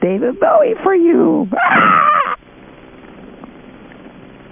David Bowie for you.